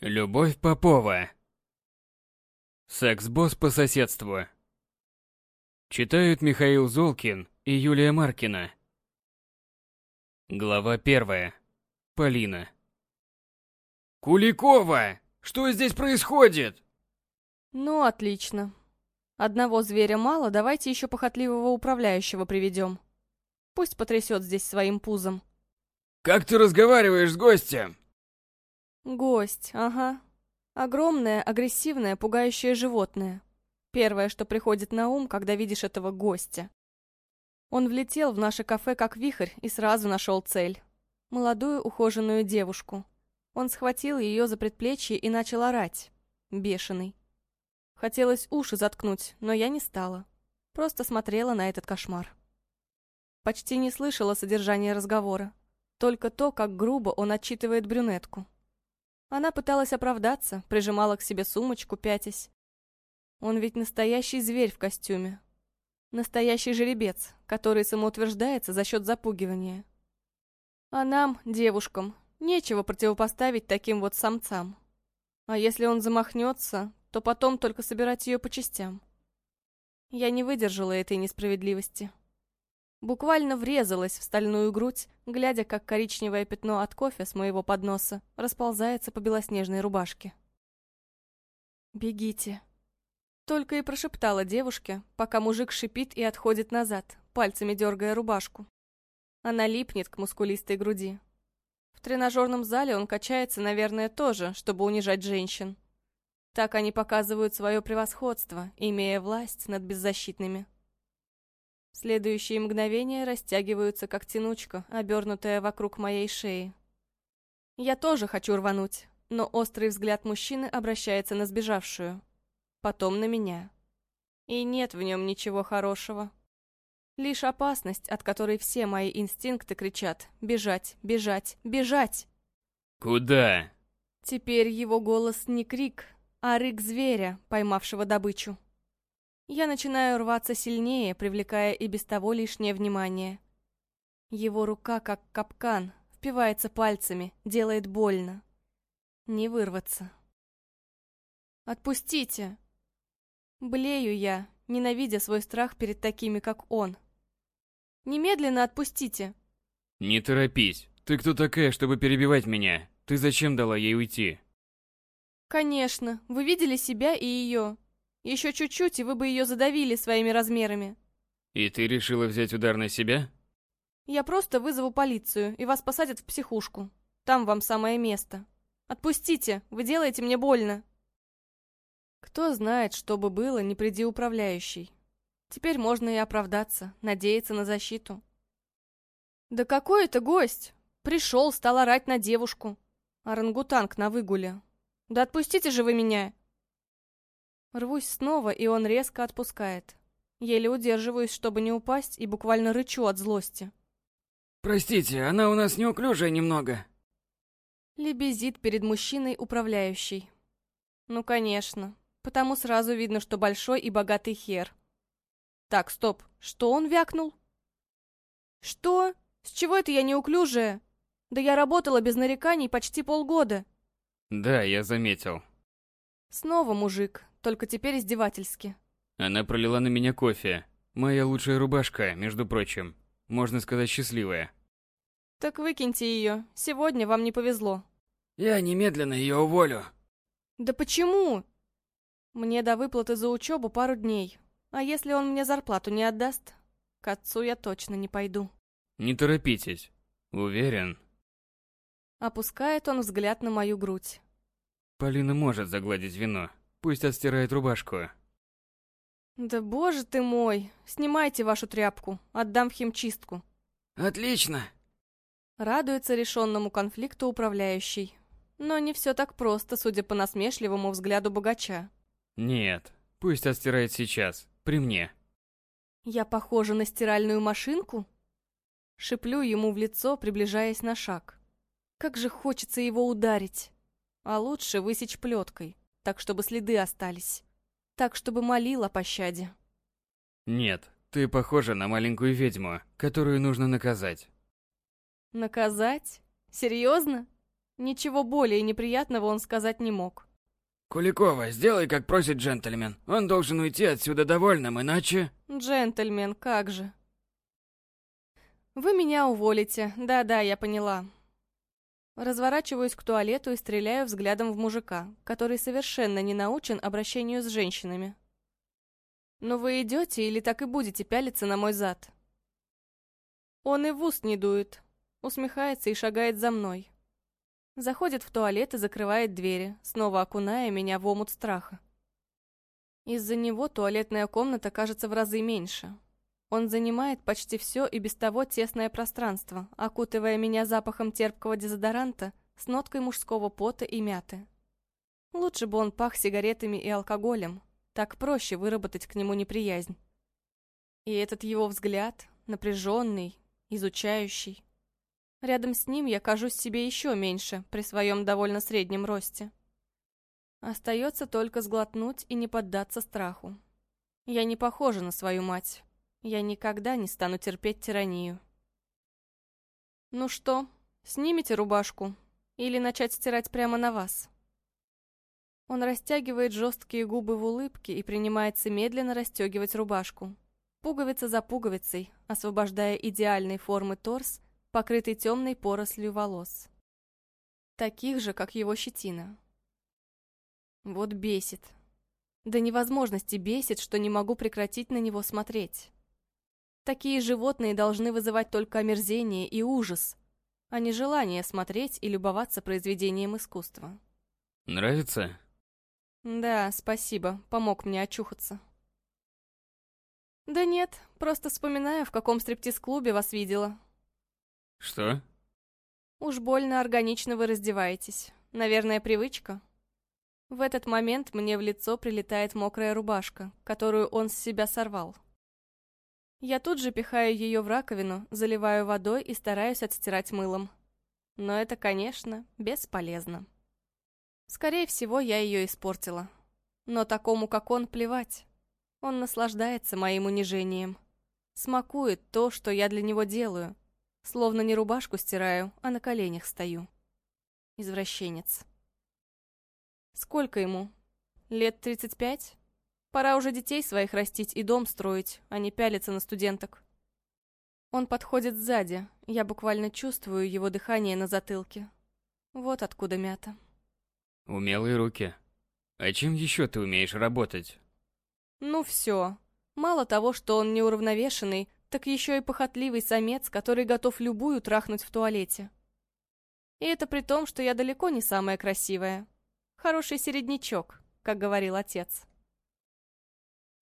Любовь Попова. Секс-босс по соседству. Читают Михаил Золкин и Юлия Маркина. Глава первая. Полина. Куликова! Что здесь происходит? Ну, отлично. Одного зверя мало, давайте еще похотливого управляющего приведем. Пусть потрясет здесь своим пузом. Как ты разговариваешь с гостем? Гость, ага. Огромное, агрессивное, пугающее животное. Первое, что приходит на ум, когда видишь этого гостя. Он влетел в наше кафе как вихрь и сразу нашел цель. Молодую ухоженную девушку. Он схватил ее за предплечье и начал орать. Бешеный. Хотелось уши заткнуть, но я не стала. Просто смотрела на этот кошмар. Почти не слышала содержания разговора. Только то, как грубо он отчитывает брюнетку. Она пыталась оправдаться, прижимала к себе сумочку, пятясь. Он ведь настоящий зверь в костюме. Настоящий жеребец, который самоутверждается за счет запугивания. А нам, девушкам, нечего противопоставить таким вот самцам. А если он замахнется, то потом только собирать ее по частям. Я не выдержала этой несправедливости. Буквально врезалась в стальную грудь, глядя, как коричневое пятно от кофе с моего подноса расползается по белоснежной рубашке. «Бегите!» Только и прошептала девушке, пока мужик шипит и отходит назад, пальцами дергая рубашку. Она липнет к мускулистой груди. В тренажерном зале он качается, наверное, тоже, чтобы унижать женщин. Так они показывают свое превосходство, имея власть над беззащитными. Следующие мгновения растягиваются, как тянучка, обернутая вокруг моей шеи. Я тоже хочу рвануть, но острый взгляд мужчины обращается на сбежавшую. Потом на меня. И нет в нем ничего хорошего. Лишь опасность, от которой все мои инстинкты кричат «бежать, бежать, бежать!» Куда? Теперь его голос не крик, а рык зверя, поймавшего добычу. Я начинаю рваться сильнее, привлекая и без того лишнее внимание. Его рука, как капкан, впивается пальцами, делает больно. Не вырваться. «Отпустите!» Блею я, ненавидя свой страх перед такими, как он. «Немедленно отпустите!» Не торопись. Ты кто такая, чтобы перебивать меня? Ты зачем дала ей уйти? «Конечно, вы видели себя и ее. Еще чуть-чуть, и вы бы ее задавили своими размерами. И ты решила взять удар на себя? Я просто вызову полицию, и вас посадят в психушку. Там вам самое место. Отпустите, вы делаете мне больно. Кто знает, что бы было, не приди управляющий. Теперь можно и оправдаться, надеяться на защиту. Да какой это гость? Пришел, стал орать на девушку. Орангутанг на выгуле. Да отпустите же вы меня. Рвусь снова, и он резко отпускает. Еле удерживаюсь, чтобы не упасть, и буквально рычу от злости. Простите, она у нас неуклюжая немного. Лебезит перед мужчиной управляющий. Ну, конечно. Потому сразу видно, что большой и богатый хер. Так, стоп. Что он вякнул? Что? С чего это я неуклюжая? Да я работала без нареканий почти полгода. Да, я заметил. Снова мужик, только теперь издевательски. Она пролила на меня кофе. Моя лучшая рубашка, между прочим. Можно сказать, счастливая. Так выкиньте ее. Сегодня вам не повезло. Я немедленно ее уволю. Да почему? Мне до выплаты за учебу пару дней. А если он мне зарплату не отдаст, к отцу я точно не пойду. Не торопитесь. Уверен. Опускает он взгляд на мою грудь. Полина может загладить вино. Пусть отстирает рубашку. Да боже ты мой, снимайте вашу тряпку, отдам в химчистку. Отлично. Радуется решенному конфликту управляющий. Но не все так просто, судя по насмешливому взгляду богача. Нет, пусть отстирает сейчас, при мне. Я похожа на стиральную машинку? Шиплю ему в лицо, приближаясь на шаг. Как же хочется его ударить. А лучше высечь плеткой так чтобы следы остались. Так, чтобы молил о пощаде. Нет, ты похожа на маленькую ведьму, которую нужно наказать. Наказать? Серьезно? Ничего более неприятного он сказать не мог. «Куликова, сделай, как просит джентльмен. Он должен уйти отсюда довольным, иначе...» «Джентльмен, как же...» «Вы меня уволите. Да-да, я поняла». Разворачиваюсь к туалету и стреляю взглядом в мужика, который совершенно не научен обращению с женщинами. «Но вы идете или так и будете пялиться на мой зад?» Он и в уст не дует, усмехается и шагает за мной. Заходит в туалет и закрывает двери, снова окуная меня в омут страха. Из-за него туалетная комната кажется в разы меньше. Он занимает почти все и без того тесное пространство, окутывая меня запахом терпкого дезодоранта с ноткой мужского пота и мяты. Лучше бы он пах сигаретами и алкоголем, так проще выработать к нему неприязнь. И этот его взгляд, напряженный, изучающий, Рядом с ним я кажусь себе еще меньше при своем довольно среднем росте. Остается только сглотнуть и не поддаться страху. Я не похожа на свою мать. Я никогда не стану терпеть тиранию. Ну что, снимите рубашку? Или начать стирать прямо на вас? Он растягивает жесткие губы в улыбке и принимается медленно расстегивать рубашку. Пуговица за пуговицей, освобождая идеальной формы торс покрытый темной порослью волос. Таких же, как его щетина. Вот бесит. До невозможности бесит, что не могу прекратить на него смотреть. Такие животные должны вызывать только омерзение и ужас, а не желание смотреть и любоваться произведением искусства. Нравится? Да, спасибо, помог мне очухаться. Да нет, просто вспоминаю, в каком стриптиз-клубе вас видела. Что? Уж больно органично вы раздеваетесь. Наверное, привычка. В этот момент мне в лицо прилетает мокрая рубашка, которую он с себя сорвал. Я тут же пихаю ее в раковину, заливаю водой и стараюсь отстирать мылом. Но это, конечно, бесполезно. Скорее всего, я ее испортила. Но такому, как он, плевать. Он наслаждается моим унижением. Смакует то, что я для него делаю, Словно не рубашку стираю, а на коленях стою. Извращенец. Сколько ему? Лет тридцать пять? Пора уже детей своих растить и дом строить, а не пялиться на студенток. Он подходит сзади, я буквально чувствую его дыхание на затылке. Вот откуда мята. Умелые руки. А чем еще ты умеешь работать? Ну все. Мало того, что он неуравновешенный, так еще и похотливый самец, который готов любую трахнуть в туалете. И это при том, что я далеко не самая красивая. Хороший середнячок, как говорил отец.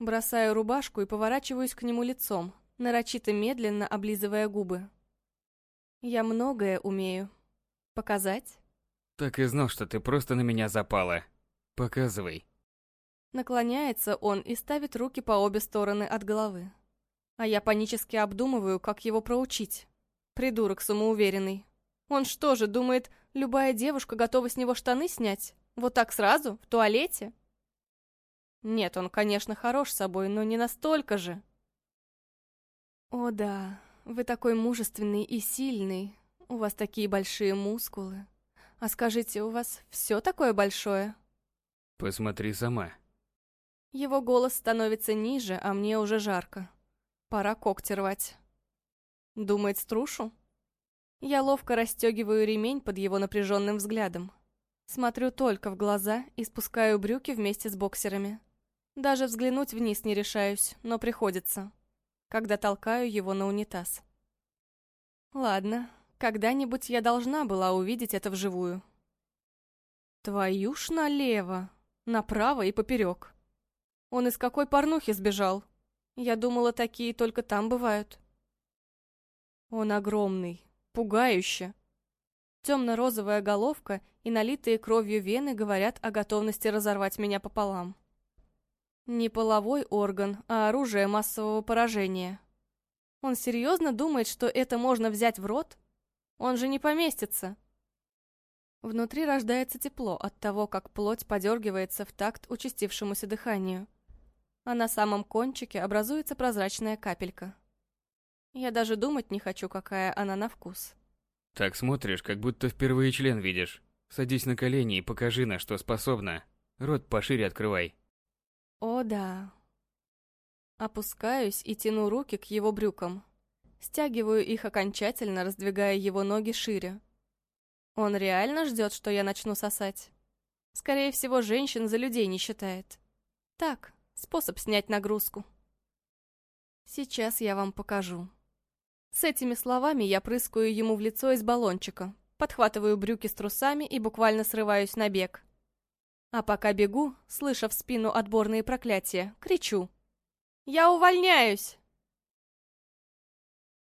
Бросаю рубашку и поворачиваюсь к нему лицом, нарочито медленно облизывая губы. Я многое умею. Показать? Так и знал, что ты просто на меня запала. Показывай. Наклоняется он и ставит руки по обе стороны от головы. А я панически обдумываю, как его проучить. Придурок самоуверенный. Он что же, думает, любая девушка готова с него штаны снять? Вот так сразу? В туалете? Нет, он, конечно, хорош собой, но не настолько же. О да, вы такой мужественный и сильный. У вас такие большие мускулы. А скажите, у вас все такое большое? Посмотри сама. Его голос становится ниже, а мне уже жарко. Пора когти рвать. Думает струшу? Я ловко расстегиваю ремень под его напряженным взглядом. Смотрю только в глаза и спускаю брюки вместе с боксерами. Даже взглянуть вниз не решаюсь, но приходится, когда толкаю его на унитаз. Ладно, когда-нибудь я должна была увидеть это вживую. Твою ж налево, направо и поперек. Он из какой порнухи сбежал? Я думала, такие только там бывают. Он огромный, пугающе. Темно-розовая головка и налитые кровью вены говорят о готовности разорвать меня пополам. Не половой орган, а оружие массового поражения. Он серьезно думает, что это можно взять в рот? Он же не поместится. Внутри рождается тепло от того, как плоть подергивается в такт участившемуся дыханию а на самом кончике образуется прозрачная капелька. Я даже думать не хочу, какая она на вкус. Так смотришь, как будто впервые член видишь. Садись на колени и покажи, на что способна. Рот пошире открывай. О, да. Опускаюсь и тяну руки к его брюкам. Стягиваю их окончательно, раздвигая его ноги шире. Он реально ждет, что я начну сосать? Скорее всего, женщин за людей не считает. Так, способ снять нагрузку. Сейчас я вам покажу. С этими словами я прыскаю ему в лицо из баллончика, подхватываю брюки с трусами и буквально срываюсь на бег. А пока бегу, слыша в спину отборные проклятия, кричу. «Я увольняюсь!»